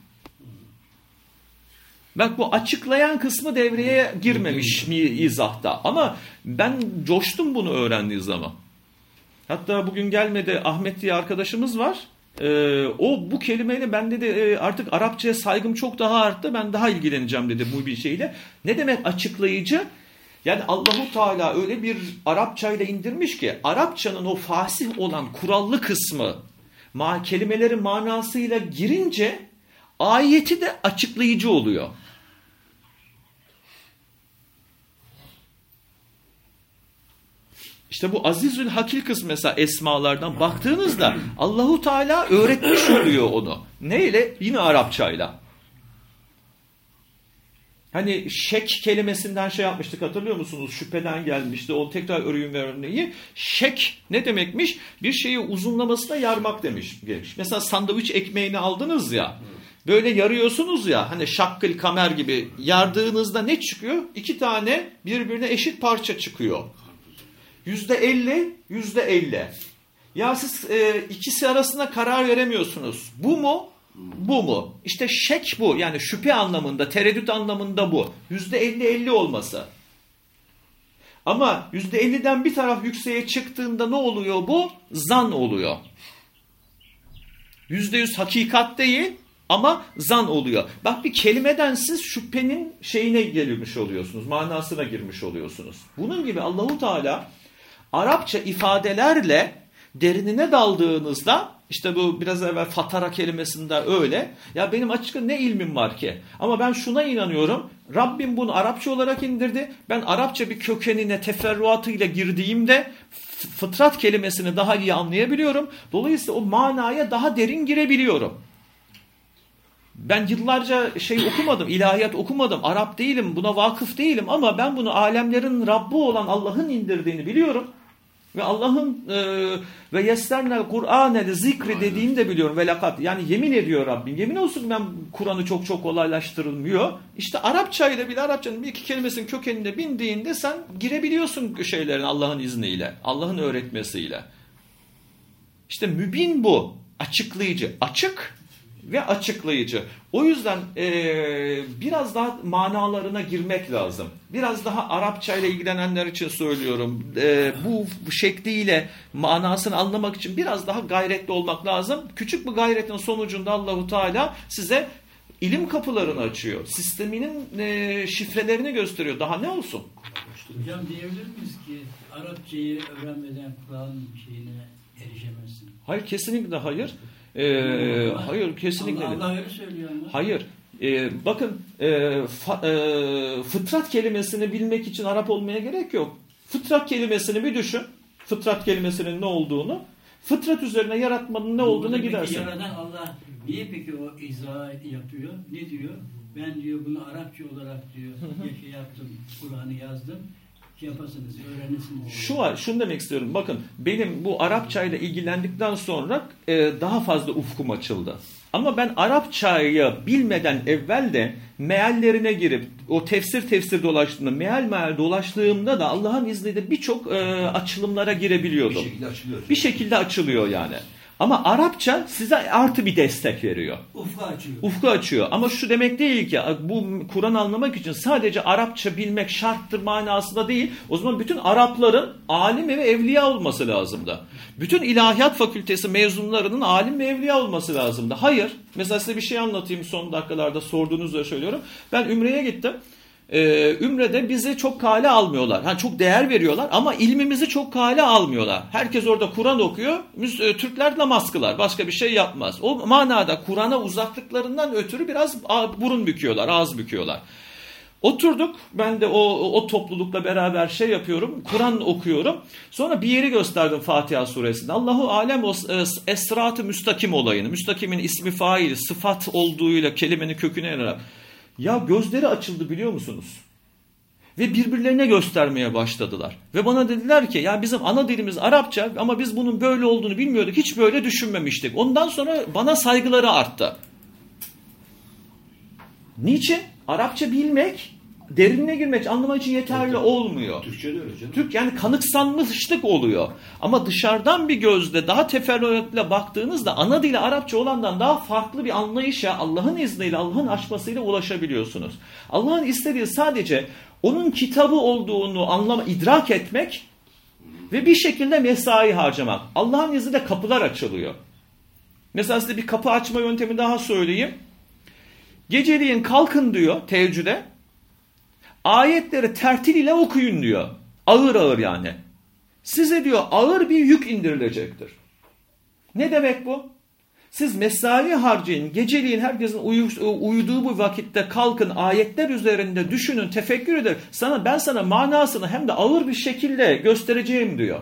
Bak bu açıklayan kısmı devreye girmemiş mi izahta. Ama ben coştum bunu öğrendiği zaman. Hatta bugün gelmedi Ahmet diye arkadaşımız var. Ee, o bu kelimeyle ben dedi e, artık Arapçaya saygım çok daha arttı. Ben daha ilgileneceğim dedi bu bir şeyle. Ne demek açıklayıcı? Yani Allahu Teala öyle bir Arapçayla indirmiş ki Arapçanın o fasih olan kurallı kısmı ma kelimelerin manasıyla girince ayeti de açıklayıcı oluyor. İşte bu Azizül Hakil kısmı mesela esmalardan baktığınızda Allahu Teala öğretmiş oluyor onu. Neyle? Yine Arapçayla. Hani şek kelimesinden şey yapmıştık hatırlıyor musunuz? Şüpheden gelmişti. O tekrar örüyün ve örneği. Şek ne demekmiş? Bir şeyi uzunlamasına yarmak demiş. Gelmiş. Mesela sandviç ekmeğini aldınız ya. Böyle yarıyorsunuz ya hani şakkıl kamer gibi yardığınızda ne çıkıyor? İki tane birbirine eşit parça çıkıyor. Yüzde elli, yüzde elli. Ya siz e, ikisi arasında karar veremiyorsunuz. Bu mu? Bu mu? İşte şek bu. Yani şüphe anlamında, tereddüt anlamında bu. Yüzde elli elli olması. Ama yüzde elliden bir taraf yükseğe çıktığında ne oluyor bu? Zan oluyor. Yüzde yüz hakikat değil ama zan oluyor. Bak bir kelimeden siz şüphenin şeyine girmiş oluyorsunuz. Manasına girmiş oluyorsunuz. Bunun gibi Allahu Teala Arapça ifadelerle derinine daldığınızda işte bu biraz evvel fatara kelimesinde öyle. Ya benim açıkça ne ilmim var ki? Ama ben şuna inanıyorum. Rabbim bunu Arapça olarak indirdi. Ben Arapça bir kökenine teferruatıyla girdiğimde fıtrat kelimesini daha iyi anlayabiliyorum. Dolayısıyla o manaya daha derin girebiliyorum. Ben yıllarca şey okumadım, ilahiyat okumadım, Arap değilim, buna vakıf değilim ama ben bunu alemlerin Rabbi olan Allah'ın indirdiğini biliyorum. Ve Allah'ın e, ve yesternel Kur'anel zikri dediğini de biliyorum. Ve lakat yani yemin ediyor Rabbim. Yemin olsun ben Kur'an'ı çok çok kolaylaştırılmıyor. İşte Arapça ile bile Arapçanın bir iki kelimesinin kökenine bindiğinde sen girebiliyorsun şeylerin Allah'ın izniyle. Allah'ın öğretmesiyle. İşte mübin bu. Açıklayıcı. Açık ve açıklayıcı. O yüzden e, biraz daha manalarına girmek lazım. Biraz daha Arapça ile ilgilenenler için söylüyorum. E, bu şekliyle manasını anlamak için biraz daha gayretli olmak lazım. Küçük bir gayretin sonucunda Allahu Teala size ilim kapılarını açıyor. Sisteminin e, şifrelerini gösteriyor. Daha ne olsun? Hocam diyebilir miyiz ki Arapçayı öğrenmeden Kur'an şeyine erişemezsin? Hayır kesinlikle hayır. Ee, hayır kesinlikle. Allah, Allah öyle söylüyor. Hayır. Ee, bakın e, fa, e, fıtrat kelimesini bilmek için Arap olmaya gerek yok. Fıtrat kelimesini bir düşün. Fıtrat kelimesinin ne olduğunu. Fıtrat üzerine yaratmanın ne olduğunu Peki gidersin. Yaradan Allah niye peki o izah yapıyor? Ne diyor? Ben diyor bunu Arapça olarak diyor şey yaptım, Kur'an'ı yazdım. Yapasınız, öğrenirsiniz. Şu var, şunu demek istiyorum. Bakın benim bu Arapça ile ilgilendikten sonra e, daha fazla ufkum açıldı. Ama ben Arapçayı bilmeden evvel de meallerine girip o tefsir tefsir dolaştığımda, meal meal dolaştığımda da Allah'ın izniyle birçok e, açılımlara girebiliyordum. Bir şekilde açılıyor. Bir şekilde açılıyor yani. Ama Arapça size artı bir destek veriyor. Ufku açıyor. Ufku açıyor. Ama şu demek değil ki bu Kur'an anlamak için sadece Arapça bilmek şarttır manasında değil. O zaman bütün Arapların alim ve evliya olması lazımdı. Bütün ilahiyat fakültesi mezunlarının alim ve evliya olması lazımdı. Hayır. Mesela size bir şey anlatayım son dakikalarda sorduğunuzda söylüyorum. Ben Ümre'ye gittim. Ee, Ümre'de bizi çok kale almıyorlar. Yani çok değer veriyorlar ama ilmimizi çok kale almıyorlar. Herkes orada Kur'an okuyor. Müs- e, Türkler namaz kılar. Başka bir şey yapmaz. O manada Kur'an'a uzaklıklarından ötürü biraz burun büküyorlar, ağız büküyorlar. Oturduk. Ben de o, o toplulukla beraber şey yapıyorum. Kur'an okuyorum. Sonra bir yeri gösterdim Fatiha suresinde. Allahu alem o e, esrat-ı müstakim olayını. Müstakimin ismi fail, sıfat olduğuyla kelimenin köküne yanarak. Ya gözleri açıldı biliyor musunuz? Ve birbirlerine göstermeye başladılar. Ve bana dediler ki ya bizim ana dilimiz Arapça ama biz bunun böyle olduğunu bilmiyorduk. Hiç böyle düşünmemiştik. Ondan sonra bana saygıları arttı. Niçin? Arapça bilmek derinine girmek anlamak için yeterli olmuyor. Türkçe de öyle canım. Türk yani kanıksanmışlık oluyor. Ama dışarıdan bir gözle daha teferruatla baktığınızda ana dili Arapça olandan daha farklı bir anlayışa Allah'ın izniyle, Allah'ın açmasıyla ulaşabiliyorsunuz. Allah'ın istediği sadece onun kitabı olduğunu anlama, idrak etmek ve bir şekilde mesai harcamak. Allah'ın izniyle kapılar açılıyor. Mesela size bir kapı açma yöntemi daha söyleyeyim. Geceliğin kalkın diyor teheccüde. Ayetleri tertil ile okuyun diyor. Ağır ağır yani. Size diyor ağır bir yük indirilecektir. Ne demek bu? Siz mesai harcayın, geceliğin herkesin uyu, uyuduğu bu vakitte kalkın, ayetler üzerinde düşünün, tefekkür edin. Sana, ben sana manasını hem de ağır bir şekilde göstereceğim diyor.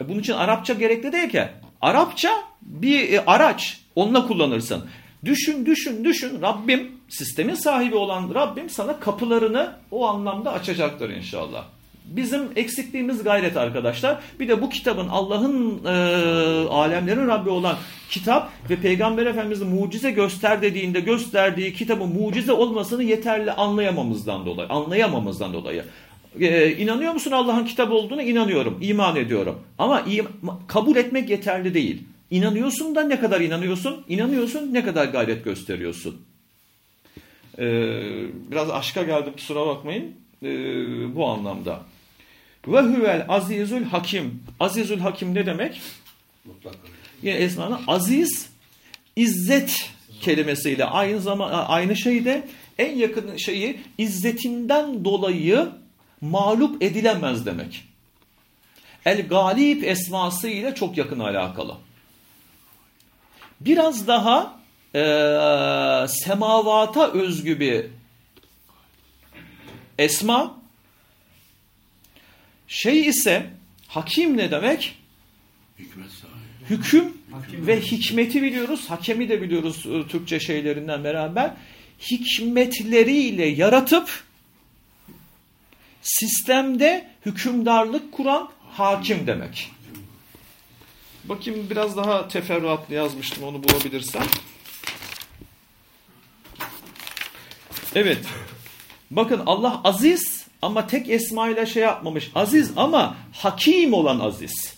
E bunun için Arapça gerekli değil ki. Arapça bir e, araç, onunla kullanırsın. Düşün, düşün, düşün. Rabbim, sistemin sahibi olan Rabbim sana kapılarını o anlamda açacaktır inşallah. Bizim eksikliğimiz gayret arkadaşlar. Bir de bu kitabın Allah'ın e, alemlerin Rabbi olan kitap ve Peygamber Efendimiz'in mucize göster dediğinde gösterdiği kitabın mucize olmasını yeterli anlayamamızdan dolayı, anlayamamızdan dolayı. Ee, inanıyor musun Allah'ın kitabı olduğunu? İnanıyorum, iman ediyorum. Ama im- kabul etmek yeterli değil. İnanıyorsun da ne kadar inanıyorsun? İnanıyorsun ne kadar gayret gösteriyorsun? Ee, biraz aşka geldim kusura bakmayın ee, bu anlamda. Ve huvel azizül hakim. Azizül hakim ne demek? Mutlaka. Yine esmanı aziz, izzet kelimesiyle aynı zaman aynı şeyde en yakın şeyi izzetinden dolayı mağlup edilemez demek. El galip esması ile çok yakın alakalı. Biraz daha e, semavata özgü bir esma. Şey ise hakim ne demek? Hikmet sahibi. hüküm ve hikmeti biliyoruz. Hakemi de biliyoruz e, Türkçe şeylerinden beraber. Hikmetleriyle yaratıp sistemde hükümdarlık kuran hakim demek. Bakayım biraz daha teferruatlı yazmıştım onu bulabilirsem. Evet. Bakın Allah aziz ama tek esmayla şey yapmamış. Aziz ama hakim olan aziz.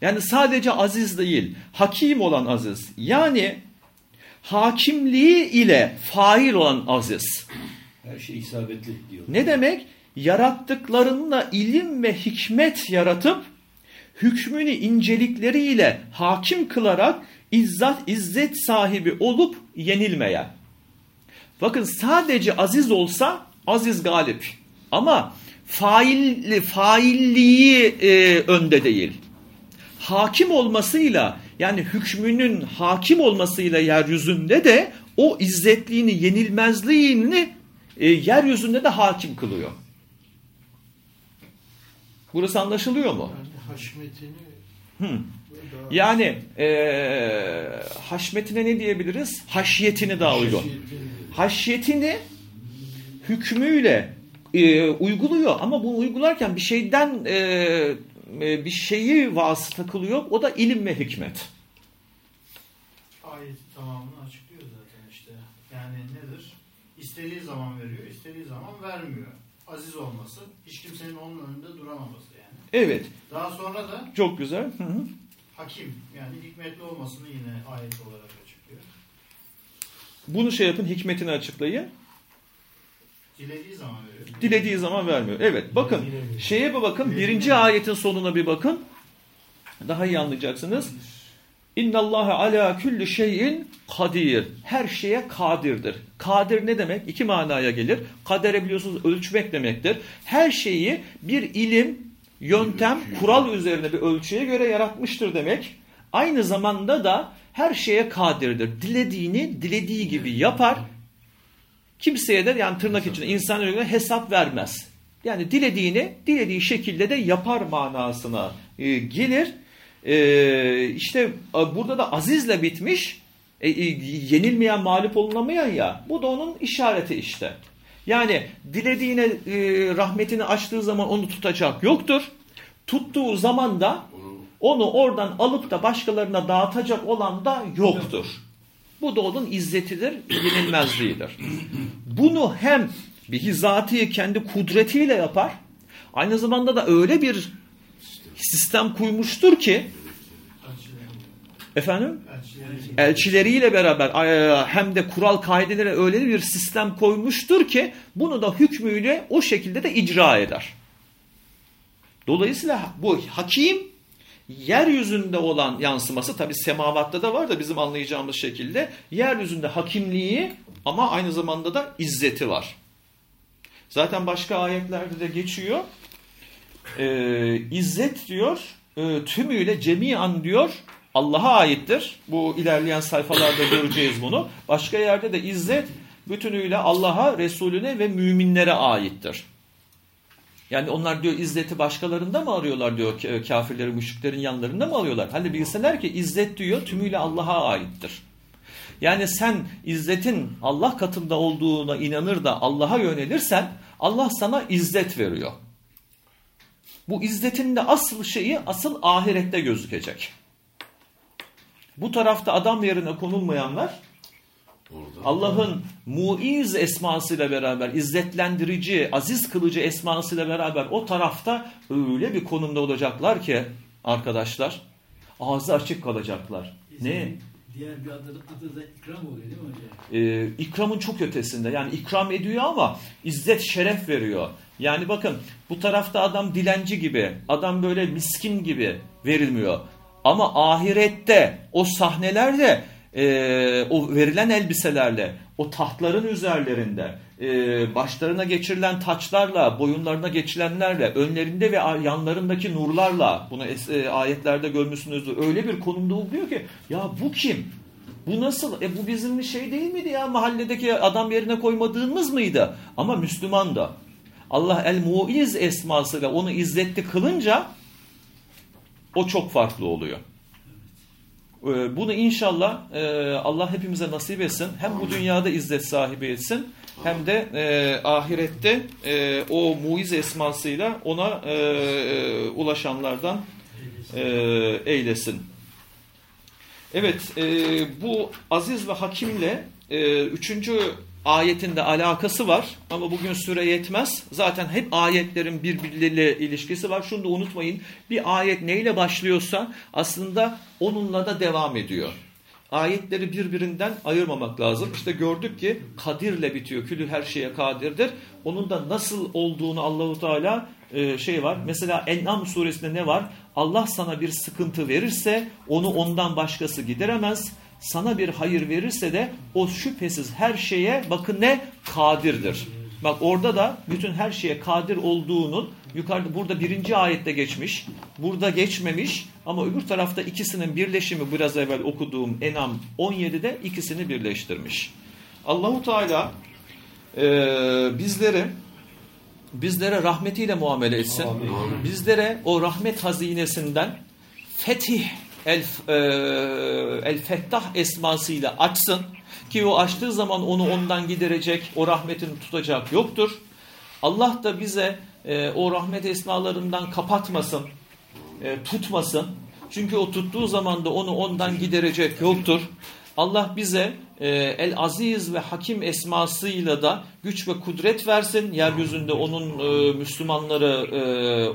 Yani sadece aziz değil, hakim olan aziz. Yani hakimliği ile fail olan aziz. Her şey isabetli diyor. Ne demek? Yarattıklarında ilim ve hikmet yaratıp hükmünü incelikleriyle hakim kılarak izzat izzet sahibi olup yenilmeyen. Bakın sadece aziz olsa aziz galip. Ama fail, failliği e, önde değil. Hakim olmasıyla yani hükmünün hakim olmasıyla yeryüzünde de o izzetliğini, yenilmezliğini e, yeryüzünde de hakim kılıyor. Burası anlaşılıyor mu? Haşmetini Hı. Yani e, haşmetine ne diyebiliriz? Haşiyetini daha uygun. haşiyetini- Haşiyetini hükmüyle e, uyguluyor ama bunu uygularken bir şeyden e, e, bir şeyi vasıta kılıyor. O da ilim ve hikmet. Ayet tamamını açıklıyor zaten işte. Yani nedir? İstediği zaman veriyor, istediği zaman vermiyor. Aziz olması, hiç kimsenin onun önünde duramaması yani. Evet. Daha sonra da Çok güzel. Hı hı. hakim yani hikmetli olmasını yine ayet olarak açıklıyor. Bunu şey yapın hikmetini açıklayın. Dilediği zaman veriyor. Dilediği zaman vermiyor. Evet bakın şeye bir bakın birinci ayetin sonuna bir bakın. Daha iyi anlayacaksınız. İnnallâhe alâ külli şeyin kadir. Her şeye kadirdir. Kadir ne demek? İki manaya gelir. Kadere biliyorsunuz ölçmek demektir. Her şeyi bir ilim, yöntem, kural üzerine bir ölçüye göre yaratmıştır demek. Aynı zamanda da her şeye kadirdir. Dilediğini dilediği gibi yapar. Kimseye de yani tırnak içinde insan göre hesap vermez. Yani dilediğini dilediği şekilde de yapar manasına e, gelir. E, işte burada da azizle bitmiş. E, e, yenilmeyen, mağlup olunamayan ya. Bu da onun işareti işte. Yani dilediğine e, rahmetini açtığı zaman onu tutacak yoktur. Tuttuğu zaman da Onu oradan alıp da başkalarına dağıtacak olan da yoktur. Bu da onun izzetidir, yenilmezliğidir. bunu hem bihizatihi kendi kudretiyle yapar. Aynı zamanda da öyle bir sistem kurmuştur ki efendim elçileriyle beraber e, hem de kural kaidelere öyle bir sistem koymuştur ki bunu da hükmüyle o şekilde de icra eder. Dolayısıyla bu hakim yeryüzünde olan yansıması tabi semavatta da var da bizim anlayacağımız şekilde yeryüzünde hakimliği ama aynı zamanda da izzeti var. Zaten başka ayetlerde de geçiyor. Ee, izzet diyor e, tümüyle cemiyan diyor Allah'a aittir. Bu ilerleyen sayfalarda göreceğiz bunu. Başka yerde de izzet bütünüyle Allah'a, Resulüne ve müminlere aittir. Yani onlar diyor izzeti başkalarında mı arıyorlar diyor kafirleri, müşriklerin yanlarında mı arıyorlar? Hani bilseler ki izzet diyor tümüyle Allah'a aittir. Yani sen izzetin Allah katında olduğuna inanır da Allah'a yönelirsen Allah sana izzet veriyor. Bu izzetin de asıl şeyi asıl ahirette gözükecek. Bu tarafta adam yerine konulmayanlar Allah'ın muiz esmasıyla beraber, izzetlendirici, aziz kılıcı esmasıyla beraber o tarafta öyle bir konumda olacaklar ki arkadaşlar ağzı açık kalacaklar. Ne? Diğer bir adı, adı da ikram oluyor değil mi hocam? Ee, ikramın çok ötesinde. Yani ikram ediyor ama izzet şeref veriyor. Yani bakın bu tarafta adam dilenci gibi, adam böyle miskin gibi verilmiyor. Ama ahirette o sahnelerde e, o verilen elbiselerle, o tahtların üzerlerinde, e, başlarına geçirilen taçlarla, boyunlarına geçilenlerle, önlerinde ve yanlarındaki nurlarla, bunu e, ayetlerde görmüşsünüzdür, öyle bir konumda oluyor ki, ya bu kim? Bu nasıl? E bu bizim şey değil miydi ya? Mahalledeki adam yerine koymadığımız mıydı? Ama Müslüman da. Allah el-Muiz esmasıyla onu izzetli kılınca o çok farklı oluyor. Ee, bunu inşallah e, Allah hepimize nasip etsin. Hem bu dünyada izzet sahibi etsin hem de e, ahirette e, o muiz esmasıyla ona ulaşanlardan eylesin. Evet bu aziz ve hakimle üçüncü ayetinde alakası var ama bugün süre yetmez. Zaten hep ayetlerin birbirleriyle ilişkisi var. Şunu da unutmayın. Bir ayet neyle başlıyorsa aslında onunla da devam ediyor. Ayetleri birbirinden ayırmamak lazım. İşte gördük ki kadirle bitiyor. Külü her şeye kadirdir. Onun da nasıl olduğunu Allahu Teala e, şey var. Mesela En'am suresinde ne var? Allah sana bir sıkıntı verirse onu ondan başkası gideremez sana bir hayır verirse de o şüphesiz her şeye bakın ne? Kadirdir. Bak orada da bütün her şeye kadir olduğunun yukarıda burada birinci ayette geçmiş. Burada geçmemiş ama öbür tarafta ikisinin birleşimi biraz evvel okuduğum Enam 17'de ikisini birleştirmiş. Allahu Teala e, bizleri bizlere rahmetiyle muamele etsin. Amin. Bizlere o rahmet hazinesinden fetih El, e, El Fettah esmasıyla açsın ki o açtığı zaman onu ondan giderecek, o rahmetini tutacak yoktur. Allah da bize e, o rahmet esmalarından kapatmasın, e, tutmasın. Çünkü o tuttuğu zaman da onu ondan giderecek yoktur. Allah bize e, El Aziz ve Hakim esmasıyla da güç ve kudret versin. Yeryüzünde onun e, Müslümanları e,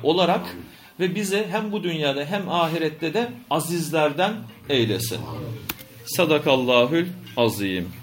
olarak ve bize hem bu dünyada hem ahirette de azizlerden eylesin. Sadakallahül azim.